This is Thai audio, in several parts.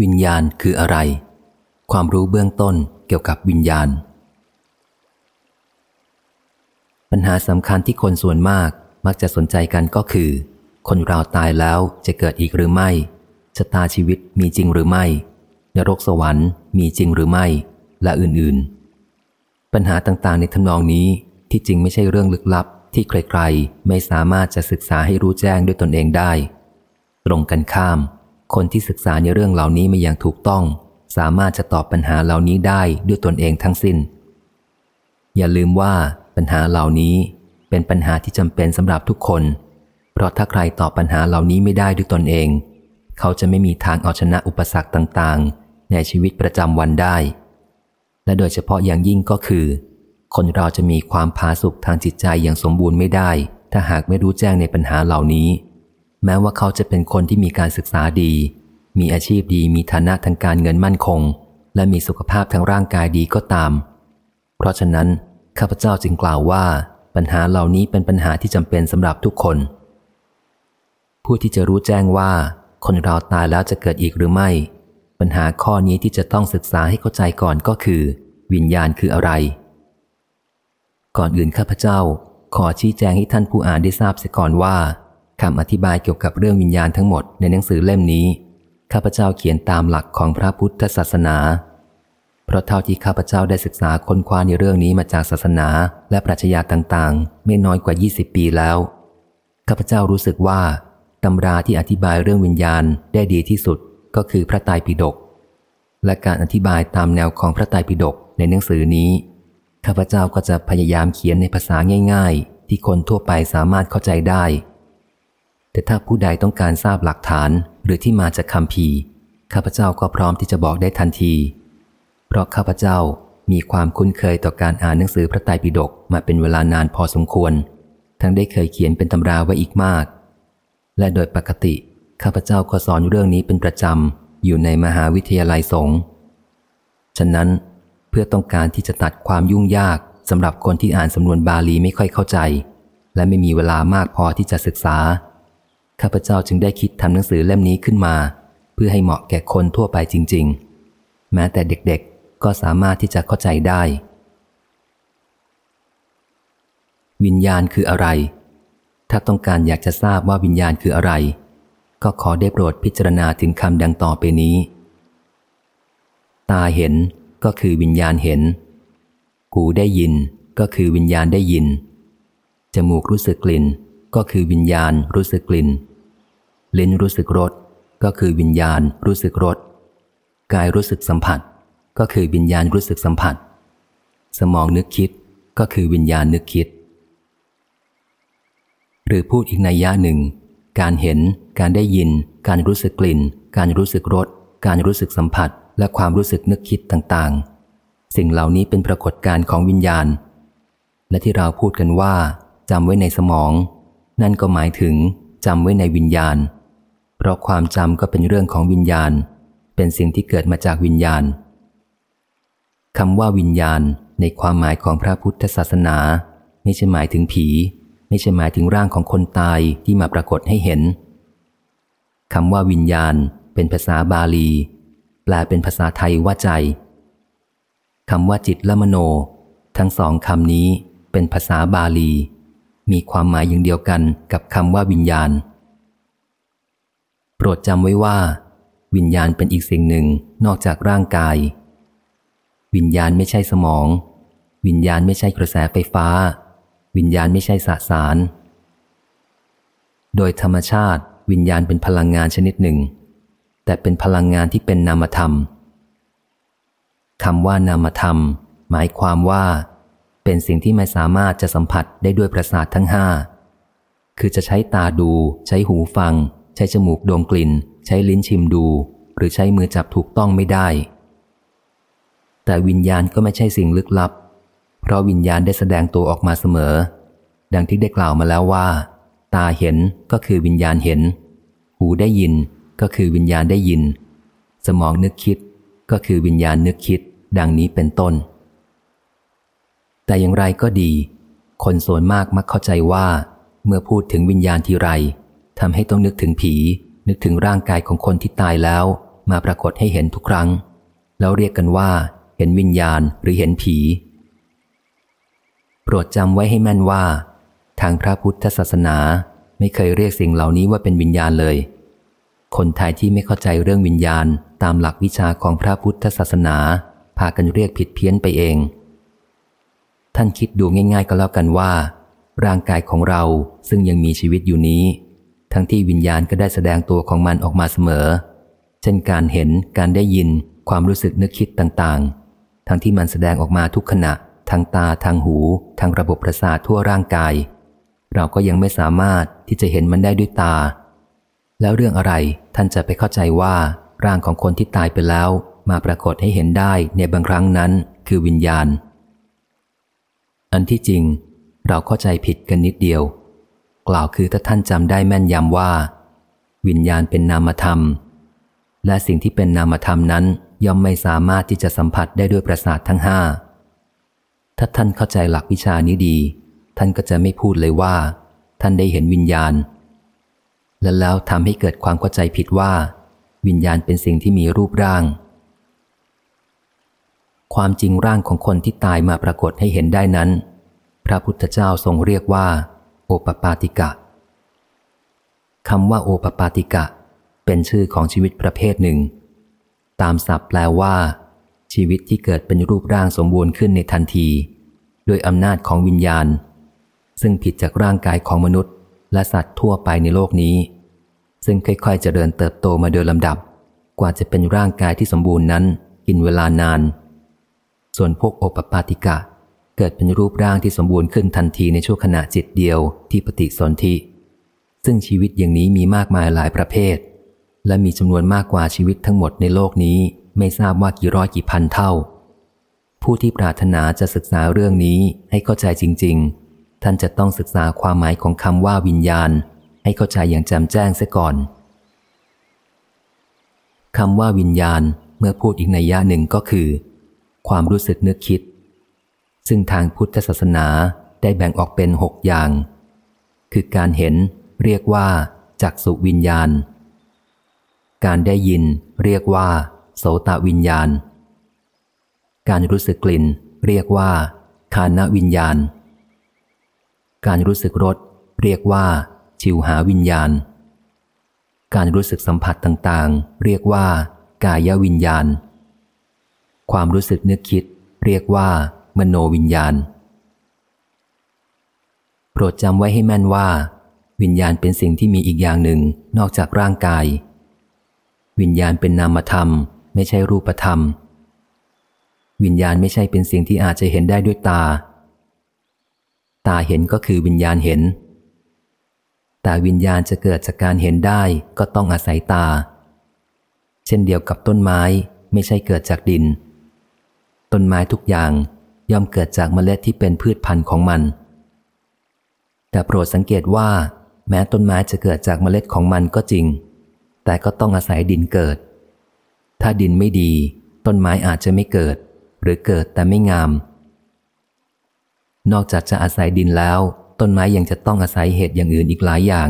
วิญญาณคืออะไร ความรู้เบื้องต้นเกี่ยวกับวิญญาณ ปัญหาสำคัญที่คนส่วนมากมักจะสนใจกันก็คือ คนเราตายแล้วจะเกิดอีกหรือไม่ชะตาชีวิตมีจริงหรือไม่ นรกสวรรค์มีจริงหรือไม่ และอื่นๆ ปัญหาต่างๆ ในทำนองนี้ที่จริงไม่ใช่เรื่องลึกลับที่ใครๆ ไม่สามารถจะศึกษาให้รู้แจ้งด้วยตนเองได้ ตรงกันข้าม คนที่ศึกษาในเรื่องเหล่านี้มาอย่างถูกต้อง สามารถจะตอบปัญหาเหล่านี้ได้ด้วยตนเองทั้งสิน้น อย่าลืมว่าปัญหาเหล่านี้เป็นปัญหาที่จำเป็นสำหรับทุกคน เพราะถ้าใครตอบปัญหาเหล่านี้ไม่ได้ด้วยตนเอง เขาจะไม่มีทางเอาชนะอุปสรรคต่างๆ ในชีวิตประจำวันได้ และโดยเฉพาะอย่างยิ่งก็คือ คนเราจะมีความผาสุกทางจิตใจอย่างสมบูรณ์ไม่ได้ ถ้าหากไม่รู้แจ้งในปัญหาเหล่านี้ แม้ว่าเขาจะเป็นคนที่มีการศึกษาดี มีอาชีพดี มีฐานะทางการเงินมั่นคง และมีสุขภาพทางร่างกายดีก็ตาม เพราะฉะนั้น ข้าพเจ้าจึงกล่าวว่า ปัญหาเหล่านี้เป็นปัญหาที่จำเป็นสำหรับทุกคน ผู้ที่จะรู้แจ้งว่า คนเราตายแล้วจะเกิดอีกหรือไม่ ปัญหาข้อนี้ที่จะต้องศึกษาให้เข้าใจก่อนก็คือ วิญญาณคืออะไร ก่อนอื่นข้าพเจ้า ขอชี้แจงให้ท่านผู้อ่านได้ทราบเสียก่อนว่า คำอธิบายเกี่ยวกับเรื่องวิญญาณทั้งหมดในหนังสือเล่มนี้ ข้าพเจ้าเขียนตามหลักของพระพุทธศาสนา เพราะเท่าที่ข้าพเจ้าได้ศึกษาค้นคว้าในเรื่องนี้มาจากศาสนาและปรัชญาต่างๆ ไม่น้อยกว่า 20 ปีแล้ว ข้าพเจ้ารู้สึกว่าตำราที่อธิบายเรื่องวิญญาณได้ดีที่สุดก็คือพระไตรปิฎกและการอธิบายตามแนวของพระไตรปิฎกในหนังสือนี้ ข้าพเจ้าก็จะพยายามเขียนในภาษาง่าย ๆ ที่คนทั่วไปสามารถเข้าใจได้ แต่ถ้าผู้ใดต้องการทราบหลักฐานหรือที่มาจากคำพีข้าพเจ้าก็พร้อมที่จะบอกได้ทันที เพราะข้าพเจ้ามีความคุ้นเคยต่อการอ่านหนังสือพระไตรปิฎกมาเป็นเวลานานพอสมควร ทั้งได้เคยเขียนเป็นตำราไว้อีกมาก และโดยปกติข้าพเจ้าก็สอนเรื่องนี้เป็นประจำอยู่ในมหาวิทยาลัยสงฆ์ฉะนั้นเพื่อต้องการที่จะตัดความยุ่งยากสำหรับคนที่อ่านสำนวนบาลีไม่ค่อยเข้าใจ และไม่มีเวลามากพอที่จะศึกษา ข้าพเจ้าจึงได้คิดทำหนังสือเล่มนี้ขึ้นมา เพื่อให้เหมาะแก่คนทั่วไปจริง ๆ แม้แต่เด็กๆ ก็สามารถที่จะเข้าใจได้ วิญญาณคืออะไร ถ้าต้องการอยากจะทราบว่าวิญญาณคืออะไร ก็ขอได้โปรดพิจารณาถึงคำดังต่อไปนี้ ตาเห็นก็คือวิญญาณเห็น หูได้ยินก็คือวิญญาณได้ยิน จมูกรู้สึกกลิ่น ก็คือวิญญาณรู้สึกกลิ่น ลิ้นรู้สึกรสก็คือวิญญาณรู้สึกรสกายรู้สึกสัมผัส ก็คือวิญญาณรู้สึกสัมผัส สมองนึกคิดก็คือวิญญาณนึกคิด หรือพูดอีกในย่าหนึ่ง การเห็น การได้ยิน การรู้สึกกลิ่น การรู้สึกรสการรู้สึกสัมผัส และความรู้สึกนึกคิดต่างๆ สิ่งเหล่านี้เป็นปรากฏการณ์ของวิญญาณ และที่เราพูดกันว่าจำไว้ในสมอง นั่นก็หมายถึงจำไว้ในวิญญาณ เพราะความจำก็เป็นเรื่องของวิญญาณ เป็นสิ่งที่เกิดมาจากวิญญาณคำว่าวิญญาณในความหมายของพระพุทธศาสนา ไม่ใช่หมายถึงผี ไม่ใช่หมายถึงร่างของคนตายที่มาปรากฏให้เห็นคำว่าวิญญาณ เป็นภาษาบาลี แปลเป็นภาษาไทยว่าใจคำว่าจิตและมโน ทั้งสองคำนี้เป็นภาษาบาลี มีความหมายอย่างเดียวกันกับคำว่าวิญญาณ โปรดจำไว้ว่า วิญญาณเป็นอีกสิ่งหนึ่งนอกจากร่างกาย วิญญาณไม่ใช่สมอง วิญญาณไม่ใช่กระแสไฟฟ้า วิญญาณไม่ใช่สสาร โดยธรรมชาติ วิญญาณเป็นพลังงานชนิดหนึ่ง แต่เป็นพลังงานที่เป็นนามธรรมคำว่านามธรรม หมายความว่า เป็นสิ่งที่ไม่สามารถจะสัมผัสได้ด้วยประสาททั้งห้าคือจะใช้ตาดู ใช้หูฟัง ใช้จมูกดมกลิ่น ใช้ลิ้นชิมดู หรือใช้มือจับถูกต้องไม่ได้ แต่วิญญาณก็ไม่ใช่สิ่งลึกลับ เพราะวิญญาณได้แสดงตัวออกมาเสมอ ดังที่ได้กล่าวมาแล้วว่า ตาเห็นก็คือวิญญาณเห็น หูได้ยินก็คือวิญญาณได้ยิน สมองนึกคิดก็คือวิญญาณนึกคิด ดังนี้เป็นต้น แต่อย่างไรก็ดี คนส่วนมากมักเข้าใจว่า เมื่อพูดถึงวิญญาณทีไร ทำให้ต้องนึกถึงผี นึกถึงร่างกายของคนที่ตายแล้ว มาปรากฏให้เห็นทุกครั้ง แล้วเรียกกันว่า เห็นวิญญาณหรือเห็นผี โปรดจำไว้ให้แม่นว่า ทางพระพุทธศาสนาไม่เคยเรียกสิ่งเหล่านี้ว่าเป็นวิญญาณเลย คนไทยที่ไม่เข้าใจเรื่องวิญญาณตามหลักวิชาของพระพุทธศาสนา พากันเรียกผิดเพี้ยนไปเอง ท่านคิดดูง่าย ๆ ก็แล้วกันว่า ร่างกายของเราซึ่งยังมีชีวิตอยู่นี้ ทั้งที่วิญญาณก็ได้แสดงตัวของมันออกมาเสมอ เช่นการเห็นการได้ยิน ความรู้สึกนึกคิดต่างๆ ทั้งที่มันแสดงออกมาทุกขณะ ทางตาทางหู ทางระบบประสาททั่วร่างกาย เราก็ยังไม่สามารถที่จะเห็นมันได้ด้วยตา แล้วเรื่องอะไรท่านจะไปเข้าใจว่า ร่างของคนที่ตายไปแล้ว มาปรากฏให้เห็นได้ในบางครั้งนั้น คือวิญญาณ อันที่จริง เราเข้าใจผิดกันนิดเดียว กล่าวคือถ้าท่านจำได้แม่นยำว่า วิญญาณเป็นนามธรรม และสิ่งที่เป็นนามธรรมนั้นย่อมไม่สามารถที่จะสัมผัสได้ด้วยประสาททั้งห้าถ้าท่านเข้าใจหลักวิชานี้ดี ท่านก็จะไม่พูดเลยว่า ท่านได้เห็นวิญญาณ และแล้วทำให้เกิดความเข้าใจผิดว่า วิญญาณเป็นสิ่งที่มีรูปร่าง ความจริงร่างของคนที่ตายมาปรากฏให้เห็นได้นั้น พระพุทธเจ้าทรงเรียกว่า โอปปาติกะคำว่าโอปปาติกะ เป็นชื่อของชีวิตประเภทหนึ่ง ตามศัพท์แปลว่า ชีวิตที่เกิดเป็นรูปร่างสมบูรณ์ขึ้นในทันทีโดยอำนาจของวิญญาณ ซึ่งผิดจากร่างกายของมนุษย์ และสัตว์ทั่วไปในโลกนี้ ซึ่งค่อยๆเจริญเติบโตมาโดยลำดับ กว่าจะเป็นร่างกายที่สมบูรณ์นั้นกินเวลานาน ส่วนพวกโอปปาติกะ เกิดเป็นรูปร่างที่สมบูรณ์ขึ้นทันทีในช่วงขณะจิตเดียวที่ปฏิสนธิซึ่งชีวิตอย่างนี้มีมากมายหลายประเภท และมีจำนวนมากกว่าชีวิตทั้งหมดในโลกนี้ไม่ทราบว่ากี่ร้อยกี่พันเท่า ผู้ที่ปรารถนาจะศึกษาเรื่องนี้ให้เข้าใจจริง ๆ ท่านจะต้องศึกษาความหมายของคำว่าวิญญาณ ให้เข้าใจอย่างแจ่มแจ้งเสียก่อนคำว่าวิญญาณเมื่อพูดอีกในย่าหนึ่งก็คือ ความรู้สึกนึกคิด ซึ่งทางพุทธศาสนาได้แบ่งออกเป็นหกอย่าง คือการเห็นเรียกว่าจักสุวิญญาณ การได้ยินเรียกว่า โสตวิญญาณ การรู้สึกกลิ่น เรียกว่าคานวิญญาณ การรู้สึกรสเรียกว่า ชิวหาวิญญาณ การรู้สึกสัมผัสต่างๆ เรียกว่า กายวิญญาณ ความรู้สึกนึกคิด เรียกว่า มโนวิญญาณ โปรดจำไว้ให้แม่นว่า วิญญาณเป็นสิ่งที่มีอีกอย่างหนึ่งนอกจากร่างกาย วิญญาณเป็นนามธรรม ไม่ใช่รูปธรรม วิญญาณไม่ใช่เป็นสิ่งที่อาจจะเห็นได้ด้วยตา ตาเห็นก็คือวิญญาณเห็น แต่วิญญาณจะเกิดจากการเห็นได้ก็ต้องอาศัยตา เช่นเดียวกับต้นไม้ไม่ใช่เกิดจากดิน ต้นไม้ทุกอย่าง ย่อมเกิดจากเมล็ดที่เป็นพืชพันธุ์ของมัน แต่โปรดสังเกตว่า แม้ต้นไม้จะเกิดจากเมล็ดของมันก็จริง แต่ก็ต้องอาศัยดินเกิด ถ้าดินไม่ดี ต้นไม้อาจจะไม่เกิด หรือเกิดแต่ไม่งาม นอกจากจะอาศัยดินแล้ว ต้นไม้ยังจะต้องอาศัยเหตุอย่างอื่นอีกหลายอย่าง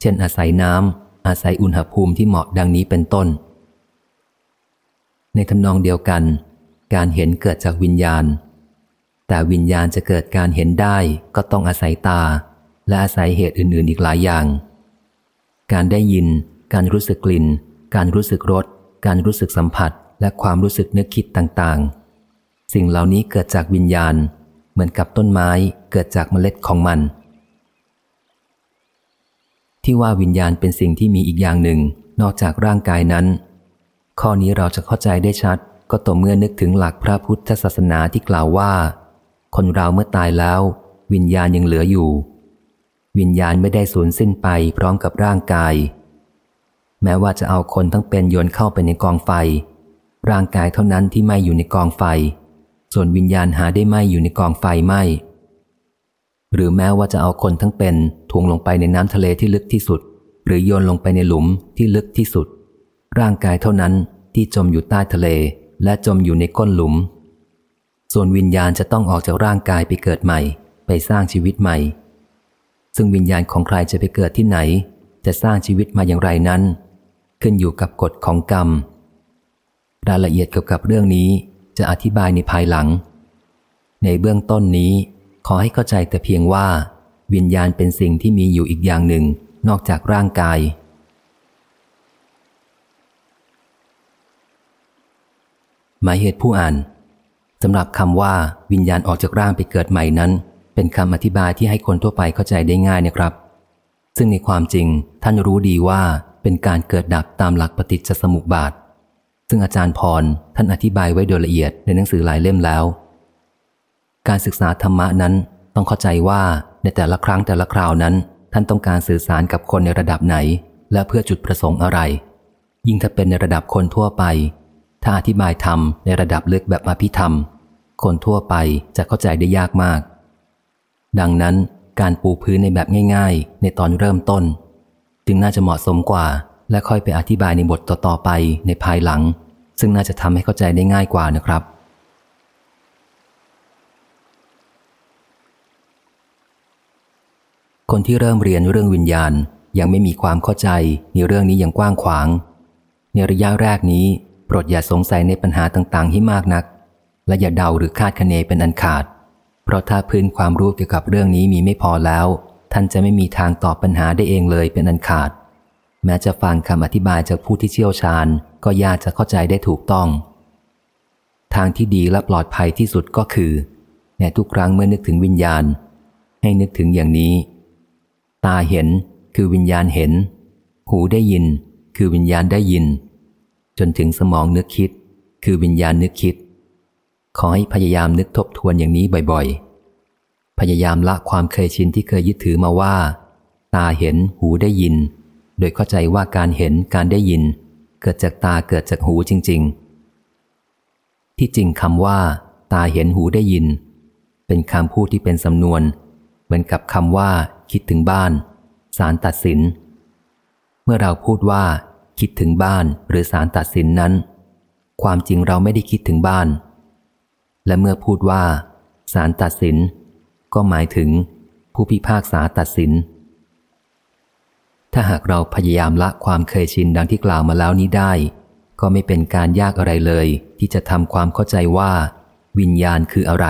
เช่นอาศัยน้ำอาศัยอุณหภูมิที่เหมาะดังนี้เป็นต้น ในทำนองเดียวกัน การเห็นเกิดจากวิญญาณ แต่วิญญาณจะเกิดการเห็นได้ก็ต้องอาศัยตา และอาศัยเหตุอื่น ๆ อีกหลายอย่าง การได้ยิน การรู้สึกกลิ่น การรู้สึกรส การรู้สึกสัมผัส และความรู้สึกนึกคิดต่าง ๆ สิ่งเหล่านี้เกิดจากวิญญาณ เหมือนกับต้นไม้เกิดจากเมล็ดของมัน ที่ว่าวิญญาณเป็นสิ่งที่มีอีกอย่างหนึ่ง นอกจากร่างกายนั้น ข้อนี้เราจะเข้าใจได้ชัด ก็ต่อเมื่อนึกถึงหลักพระพุทธศาสนาที่กล่าวว่า คนเราเมื่อตายแล้ว วิญญาณยังเหลืออยู่ วิญญาณไม่ได้สูญสิ้นไปพร้อมกับร่างกาย แม้ว่าจะเอาคนทั้งเป็นโยนเข้าไปในกองไฟ ร่างกายเท่านั้นที่ไม่อยู่ในกองไฟ ส่วนวิญญาณหาได้ไม่อยู่ในกองไฟไม่หรือแม้ว่าจะเอาคนทั้งเป็นถ่วงลงไปในน้ำทะเลที่ลึกที่สุด หรือโยนลงไปในหลุมที่ลึกที่สุด ร่างกายเท่านั้นที่จมอยู่ใต้ทะเลและจมอยู่ในก้นหลุม ส่วนวิญญาณจะต้องออกจากร่างกายไปเกิดใหม่ ไปสร้างชีวิตใหม่ ซึ่งวิญญาณของใครจะไปเกิดที่ไหน จะสร้างชีวิตมาอย่างไรนั้น ขึ้นอยู่กับกฎของกรรม รายละเอียดเกี่ยวกับเรื่องนี้จะอธิบายในภายหลัง ในเบื้องต้นนี้ ขอให้เข้าใจแต่เพียงว่า วิญญาณเป็นสิ่งที่มีอยู่อีกอย่างหนึ่ง นอกจากร่างกายหมายเหตุผู้อ่าน สำหรับคำว่าวิญญาณออกจากร่างไปเกิดใหม่นั้น เป็นคำอธิบายที่ให้คนทั่วไปเข้าใจได้ง่ายนะครับ ซึ่งในความจริงท่านรู้ดีว่าเป็นการเกิดดับตามหลักปฏิจจสมุปบาท ซึ่งอาจารย์พรท่านอธิบายไว้โดยละเอียดในหนังสือหลายเล่มแล้ว การศึกษาธรรมะนั้นต้องเข้าใจว่าในแต่ละครั้งแต่ละคราวนั้น ท่านต้องการสื่อสารกับคนในระดับไหน และเพื่อจุดประสงค์อะไร ยิ่งถ้าเป็นในระดับคนทั่วไป ถ้าอธิบายธรรมในระดับลึกแบบอภิธรรม คนทั่วไปจะเข้าใจได้ยากมาก ดังนั้นการปูพื้นในแบบง่าย ๆ ในตอนเริ่มต้น จึงน่าจะเหมาะสมกว่า และค่อยไปอธิบายในบทต่อๆไปในภายหลัง ซึ่งน่าจะทำให้เข้าใจได้ง่ายกว่านะครับ คนที่เริ่มเรียนเรื่องวิญญาณยังไม่มีความเข้าใจในเรื่องนี้อย่างกว้างขวาง ในระยะแรกนี้ ปรดอย่าสงสัยในปัญหาต่างๆให้มากนัก และอย่าเดาหรือคาดคะเนเป็นอันขาด เพราะถ้าพื้นความรู้เกี่ยวกับเรื่องนี้มีไม่พอแล้ว ท่านจะไม่มีทางตอบปัญหาได้เองเลยเป็นอันขาด แม้จะฟังคำอธิบายจากผู้ที่เชี่ยวชาญ ก็ยากจะเข้าใจได้ถูกต้อง ทางที่ดีและปลอดภัยที่สุดก็คือในทุกครั้งเมื่อนึกถึงวิญญาณ ให้นึกถึงอย่างนี้ ตาเห็นคือวิญญาณเห็น หูได้ยิน คือวิญญาณได้ยิน จนถึงสมองนึกคิด คือวิญญาณนึกคิด ขอให้พยายามนึกทบทวนอย่างนี้บ่อยๆ พยายามละความเคยชินที่เคยยึดถือมาว่า ตาเห็นหูได้ยิน โดยเข้าใจว่าการเห็นการได้ยิน เกิดจากตาเกิดจากหูจริง ๆ ที่จริงคำว่า ตาเห็นหูได้ยิน เป็นคำพูดที่เป็นสำนวน เหมือนกับคำว่า คิดถึงบ้าน สารตัดสิน เมื่อเราพูดว่า คิดถึงบ้านหรือสารตัดสินนั้น ความจริงเราไม่ได้คิดถึงบ้าน และเมื่อพูดว่าสารตัดสิน ก็หมายถึงผู้พิพากษาตัดสิน ถ้าหากเราพยายามละความเคยชินดังที่กล่าวมาแล้วนี้ได้ ก็ไม่เป็นการยากอะไรเลย ที่จะทำความเข้าใจว่า วิญญาณคืออะไร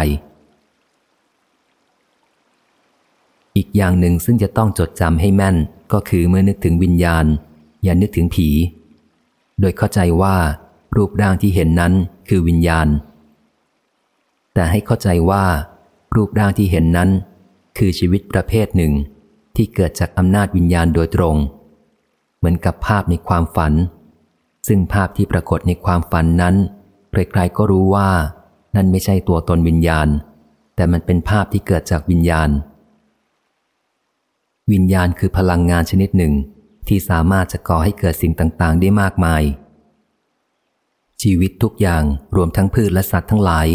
อีกอย่างหนึ่งซึ่งจะต้องจดจำให้แม่นก็คือเมื่อนึกถึงวิญญาณ อย่านึกถึงผี โดยเข้าใจว่า รูปร่างที่เห็นนั้นคือวิญญาณ แต่ให้เข้าใจว่า รูปร่างที่เห็นนั้น คือชีวิตประเภทหนึ่ง ที่เกิดจากอำนาจวิญญาณโดยตรง เหมือนกับภาพในความฝัน ซึ่งภาพที่ปรากฏในความฝันนั้นใครๆก็รู้ว่า นั่นไม่ใช่ตัวตนวิญญาณ แต่มันเป็นภาพที่เกิดจากวิญญาณ วิญญาณคือพลังงานชนิดหนึ่ง ที่สามารถจะก่อให้เกิดสิ่งต่างๆ ได้มากมาย ชีวิตทุกอย่างรวมทั้งพืชและสัตว์ทั้งหลาย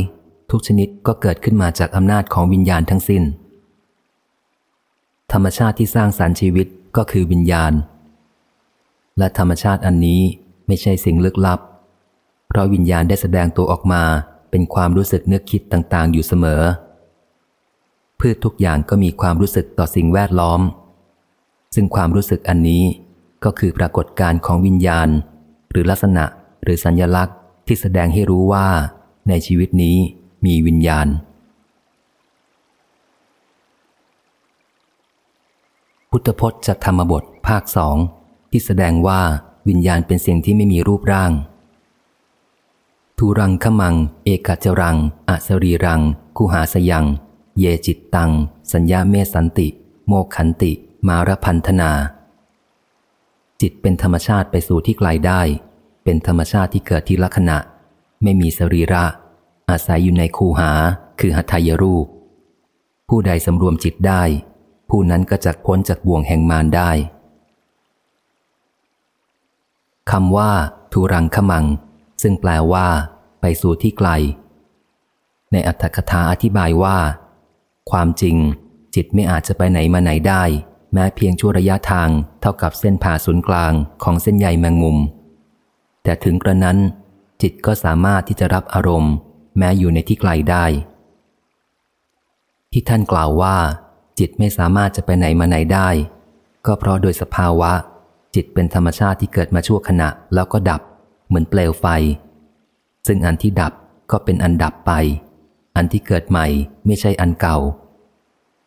ทุกชนิดก็เกิดขึ้นมาจากอำนาจของวิญญาณทั้งสิน้น ธรรมชาติที่สร้างสารรค์ชีวิตก็คือวิญญาณ และธรรมชาติอันนี้ไม่ใช่สิ่งลึกลับ เพราะวิญญาณได้แสดงตัวออกมาเป็นความรู้สึกนึกคิดต่างๆ อยู่เสมอ พืชทุกอย่างก็มีความรู้สึกต่อสิ่งแวดล้อม ซึ่งความรู้สึกอันนี้ก็คือปรากฏการณ์ของวิญญาณ หรือลักษณะหรือสัญญลักษณ์ที่แสดงให้รู้ว่าในชีวิตนี้มีวิญญาณ พุทธพจน์จากธรรมบทภาคสองที่แสดงว่าวิญญาณเป็นสิ่งที่ไม่มีรูปร่างทุรังขมัง เอกจรังอสรีรังกุหาสยัง เยจิตตัง สัญญาเมสันติ โมขันติ มารพันธนา จิตเป็นธรรมชาติไปสู่ที่ไกลได้ เป็นธรรมชาติที่เกิดที่ลักษณะ ไม่มีสรีระ อาศัยอยู่ในคูหาคือหัตถยรูป ผู้ใดสำรวมจิตได้ ผู้นั้นก็จักพ้นจากบ่วงแห่งมารได้คำว่าทุรังขมัง ซึ่งแปลว่า ไปสู่ที่ไกล ในอัตถกถาอธิบายว่า ความจริงจิตไม่อาจจะไปไหนมาไหนได้ แม้เพียงชั่วระยะทางเท่ากับเส้นผ่าศูนย์กลางของเส้นใยแมงมุม แต่ถึงกระนั้น จิตก็สามารถที่จะรับอารมณ์ แม้อยู่ในที่ไกลได้ ที่ท่านกล่าวว่า จิตไม่สามารถจะไปไหนมาไหนได้ ก็เพราะโดยสภาวะ จิตเป็นธรรมชาติที่เกิดมาชั่วขณะแล้วก็ดับ เหมือนเปลวไฟ ซึ่งอันที่ดับก็เป็นอันดับไป อันที่เกิดใหม่ไม่ใช่อันเก่า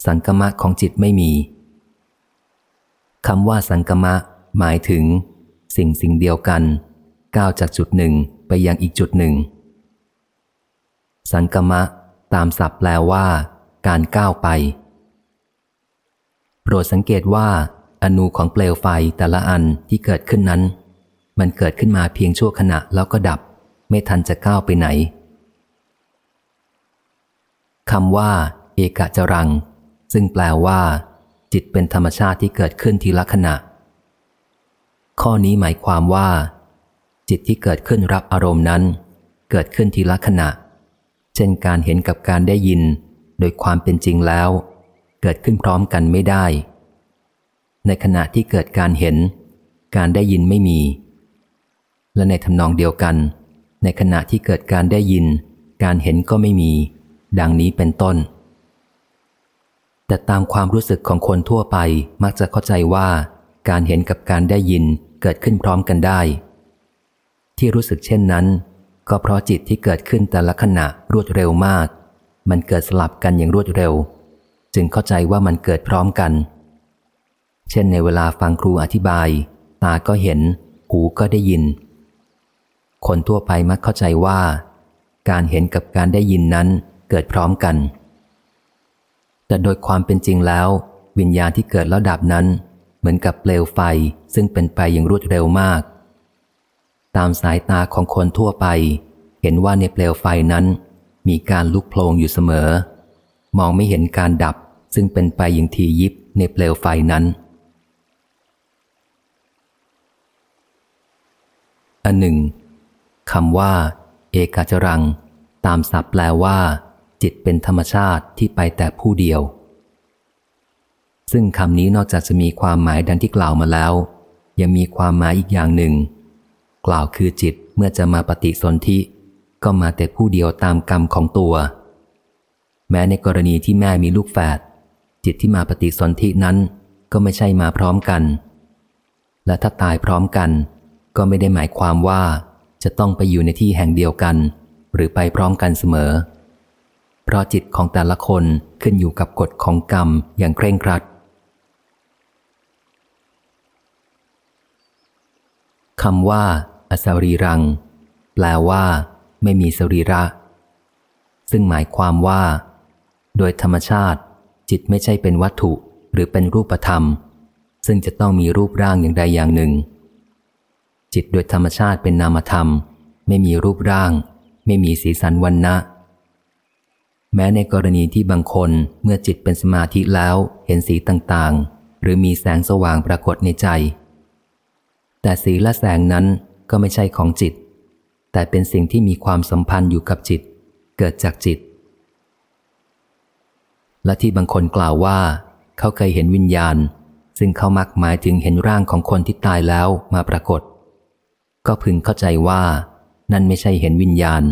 สังกมะของจิตไม่มี คำว่าสังกมะ หมายถึง สิ่งสิ่งเดียวกันก้าวจากจุดหนึ่งไปยังอีกจุดหนึ่ง สังกมะ ตามศัพท์แปลว่า การก้าวไป โปรดสังเกตว่า อนูของเปลวไฟแต่ละอันที่เกิดขึ้นนั้น มันเกิดขึ้นมาเพียงชั่วขณะแล้วก็ดับ ไม่ทันจะก้าวไปไหนคำว่า เอกจรัง ซึ่งแปลว่า จิตเป็นธรรมชาติที่เกิดขึ้นทีละขณะ ข้อนี้หมายความว่า จิตที่เกิดขึ้นรับอารมณ์นั้น เกิดขึ้นทีละขณะ เช่นการเห็นกับการได้ยิน โดยความเป็นจริงแล้ว เกิดขึ้นพร้อมกันไม่ได้ ในขณะที่เกิดการเห็น การได้ยินไม่มี และในทำนองเดียวกัน ในขณะที่เกิดการได้ยิน การเห็นก็ไม่มี ดังนี้เป็นต้น แต่ตามความรู้สึกของคนทั่วไปมักจะเข้าใจว่า การเห็นกับการได้ยินเกิดขึ้นพร้อมกันได้ ที่รู้สึกเช่นนั้น ก็เพราะจิตที่เกิดขึ้นแต่ละขณะรวดเร็วมาก มันเกิดสลับกันอย่างรวดเร็ว จึงเข้าใจว่ามันเกิดพร้อมกัน เช่นในเวลาฟังครูอธิบาย ตาก็เห็น หูก็ได้ยิน คนทั่วไปมักเข้าใจว่า การเห็นกับการได้ยินนั้นเกิดพร้อมกัน แต่โดยความเป็นจริงแล้ว วิญญาณที่เกิดแล้วดับนั้น เหมือนกับเปลวไฟซึ่งเป็นไปอย่างรวดเร็วมาก ตามสายตาของคนทั่วไป เห็นว่าในเปลวไฟนั้น มีการลุกโพลงอยู่เสมอ มองไม่เห็นการดับซึ่งเป็นไปอย่างทียิบในเปลวไฟนั้นอันหนึ่งคำว่า เอกาจรัง ตามศัพท์แปลว่า จิตเป็นธรรมชาติที่ไปแต่ผู้เดียว ซึ่งคำนี้นอกจากจะมีความหมายดังที่กล่าวมาแล้ว ยังมีความหมายอีกอย่างหนึ่ง กล่าวคือจิตเมื่อจะมาปฏิสนธิก็มาแต่ผู้เดียวตามกรรมของตัว แม้ในกรณีที่แม่มีลูกแฝดจิตที่มาปฏิสนธินั้นก็ไม่ใช่มาพร้อมกัน และถ้าตายพร้อมกัน ก็ไม่ได้หมายความว่าจะต้องไปอยู่ในที่แห่งเดียวกัน หรือไปพร้อมกันเสมอ เพราะจิตของแต่ละคนขึ้นอยู่กับกฎของกรรมอย่างเคร่งครัดคำว่า อสรีรัง แปลว่า ไม่มีสรีระ ซึ่งหมายความว่า โดยธรรมชาติ จิตไม่ใช่เป็นวัตถุหรือเป็นรูปธรรม ซึ่งจะต้องมีรูปร่างอย่างใดอย่างหนึ่ง จิตโดยธรรมชาติเป็นนามธรรม ไม่มีรูปร่าง ไม่มีสีสันวันนะ แม้ในกรณีที่บางคนเมื่อจิตเป็นสมาธิแล้วเห็นสีต่างๆ หรือมีแสงสว่างปรากฏในใจ แต่สีและแสงนั้นก็ไม่ใช่ของจิต แต่เป็นสิ่งที่มีความสัมพันธ์อยู่กับจิต เกิดจากจิต และที่บางคนกล่าวว่า เขาเคยเห็นวิญญาณ ซึ่งเขามักหมายถึงเห็นร่างของคนที่ตายแล้วมาปรากฏ ก็พึงเข้าใจว่า นั่นไม่ใช่เห็นวิญญาณ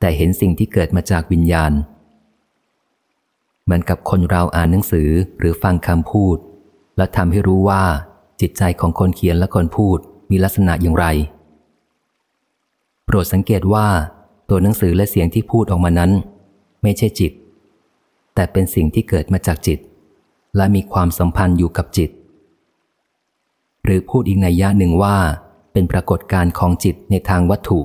แต่เห็นสิ่งที่เกิดมาจากวิญญาณ เหมือนกับคนเราอ่านหนังสือหรือฟังคำพูด แล้วทำให้รู้ว่าจิตใจของคนเขียนและคนพูดมีลักษณะอย่างไร โปรดสังเกตว่า ตัวหนังสือและเสียงที่พูดออกมานั้น ไม่ใช่จิต แต่เป็นสิ่งที่เกิดมาจากจิต และมีความสัมพันธ์อยู่กับจิต หรือพูดอีกในยะหนึ่งว่า เป็นปรากฏการณ์ของจิตในทางวัตถุ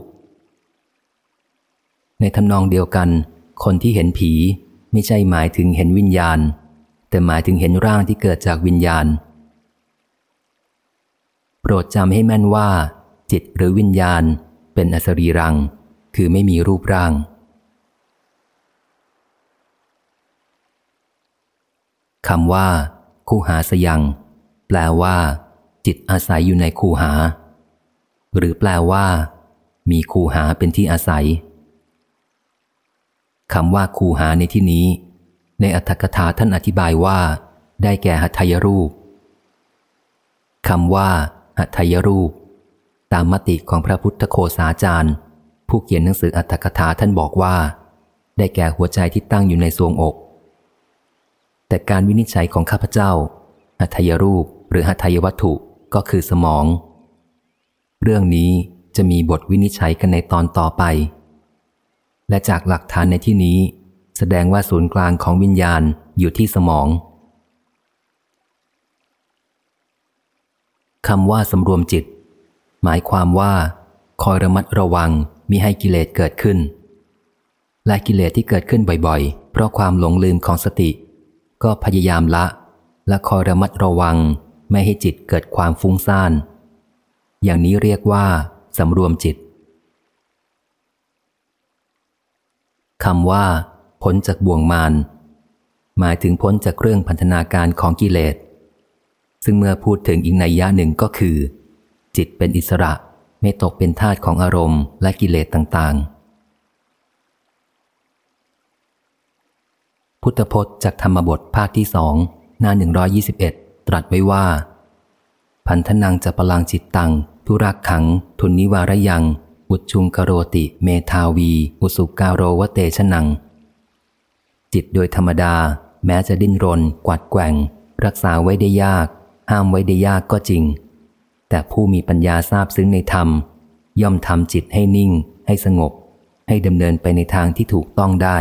ในทำนองเดียวกัน คนที่เห็นผี ไม่ใช่หมายถึงเห็นวิญญาณ แต่หมายถึงเห็นร่างที่เกิดจากวิญญาณ โปรดจำให้แม่นว่า จิตหรือวิญญาณเป็นอสรีรัง คือไม่มีรูปร่าง คำว่า คู่หาสยัง แปลว่า จิตอาศัยอยู่ในคู่หา หรือแปลว่า มีคู่หาเป็นที่อาศัย คำว่าคูหาในที่นี้ ในอัตถกถาท่านอธิบายว่า ได้แก่หัตถยรูปคำว่าหัตถยรูป ตามมติของพระพุทธโคสาจารย์ ผู้เขียนหนังสืออัตถกถาท่านบอกว่า ได้แก่หัวใจที่ตั้งอยู่ในทรวงอก แต่การวินิจฉัยของข้าพเจ้าหัตถยรูปหรือหัตถยวัตถุก็คือสมอง เรื่องนี้จะมีบทวินิจฉัยกันในตอนต่อไป และจากหลักฐานในที่นี้ แสดงว่าศูนย์กลางของวิญญาณอยู่ที่สมองคำว่าสำรวมจิต หมายความว่า คอยระมัดระวังมิให้กิเลสเกิดขึ้น และกิเลสที่เกิดขึ้นบ่อยๆ เพราะความหลงลืมของสติ ก็พยายามละ และคอยระมัดระวัง ไม่ให้จิตเกิดความฟุ้งซ่าน อย่างนี้เรียกว่าสำรวมจิต คำว่า พ้นจากบ่วงมารหมายถึงพ้นจากเรื่องพันธนาการของกิเลส ซึ่งเมื่อพูดถึงอีกในยะหนึ่งก็คือ จิตเป็นอิสระไม่ตกเป็นทาสของอารมณ์และกิเลสต่างๆ พุทธพจน์จากธรรมบทภาคที่สองหน้า 121 ตรัสไว้ว่า พันธนังจะปลังจิตตัง ทุรักขัง ทุนนิวารยัง อุชุงกโรติเมทาวี อุสุกาโรวเตชนัง จิตโดยธรรมดา แม้จะดิ้นรน กวัดแกว่ง รักษาไว้ได้ยาก ห้ามไว้ได้ยากก็จริง แต่ผู้มีปัญญาทราบซึ้งในธรรม ย่อมทำจิตให้นิ่ง ให้สงบ ให้ดำเนินไปในทางที่ถูกต้องได้